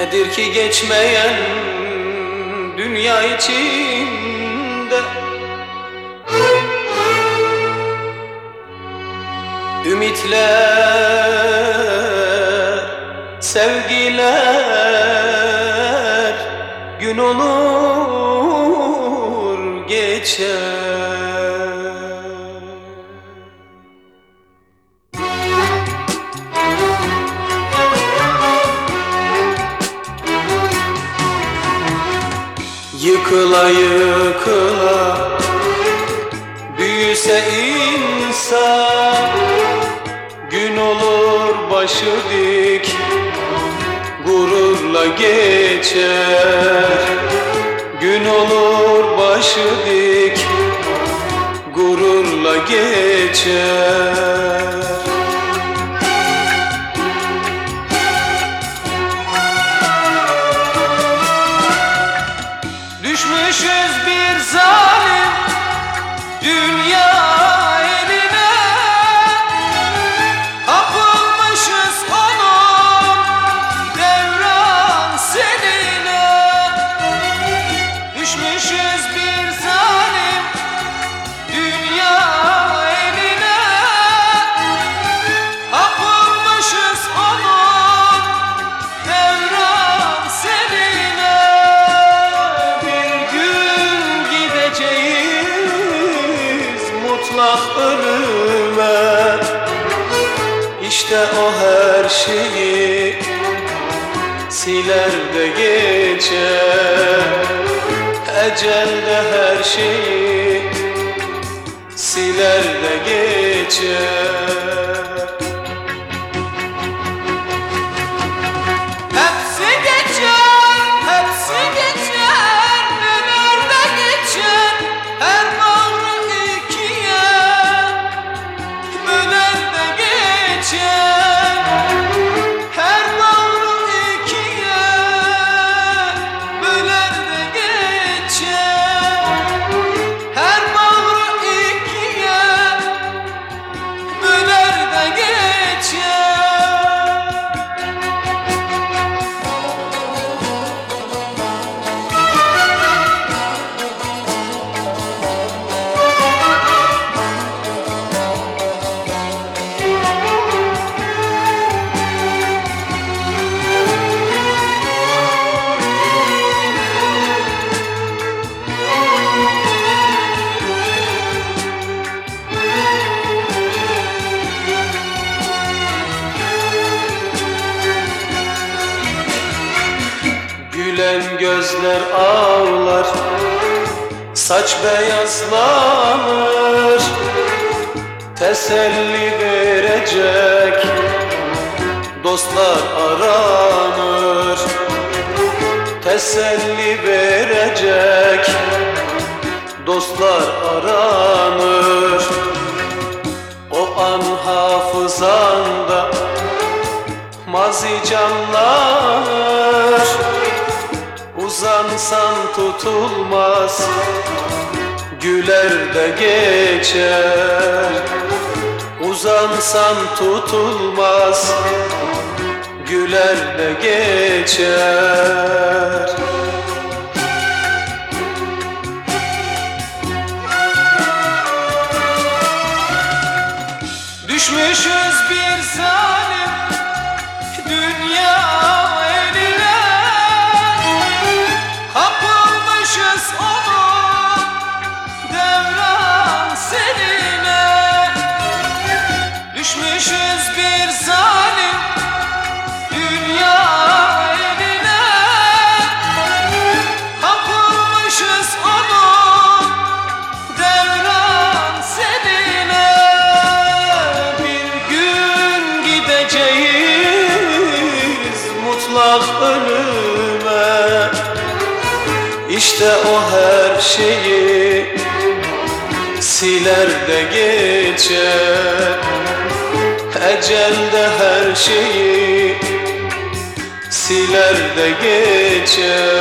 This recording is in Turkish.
Nedir ki geçmeyen dünya içinde? Ümitler, sevgiler gün olur geçer Yıkıla yıkıla. Büyüse insan Gün olur başı dik Gururla geçer. Gün olur başı dik Gururla geçer ölüme. İşte o her şeyi siler de geçer Ecel de her şeyi siler de geçer Gülen gözler ağlar Saç beyazlanır. Teselli verecek Dostlar aranır. Teselli verecek Dostlar aranır. O an hafızanda Mazi canlar Uzansan tutulmaz Güler de geçer. Uzansan tutulmaz Güler de geçer. Düşmüşüz bir zalim dünya mutlak ölüme İşte o her şeyi siler de geçer Ecel de her şeyi siler de geçer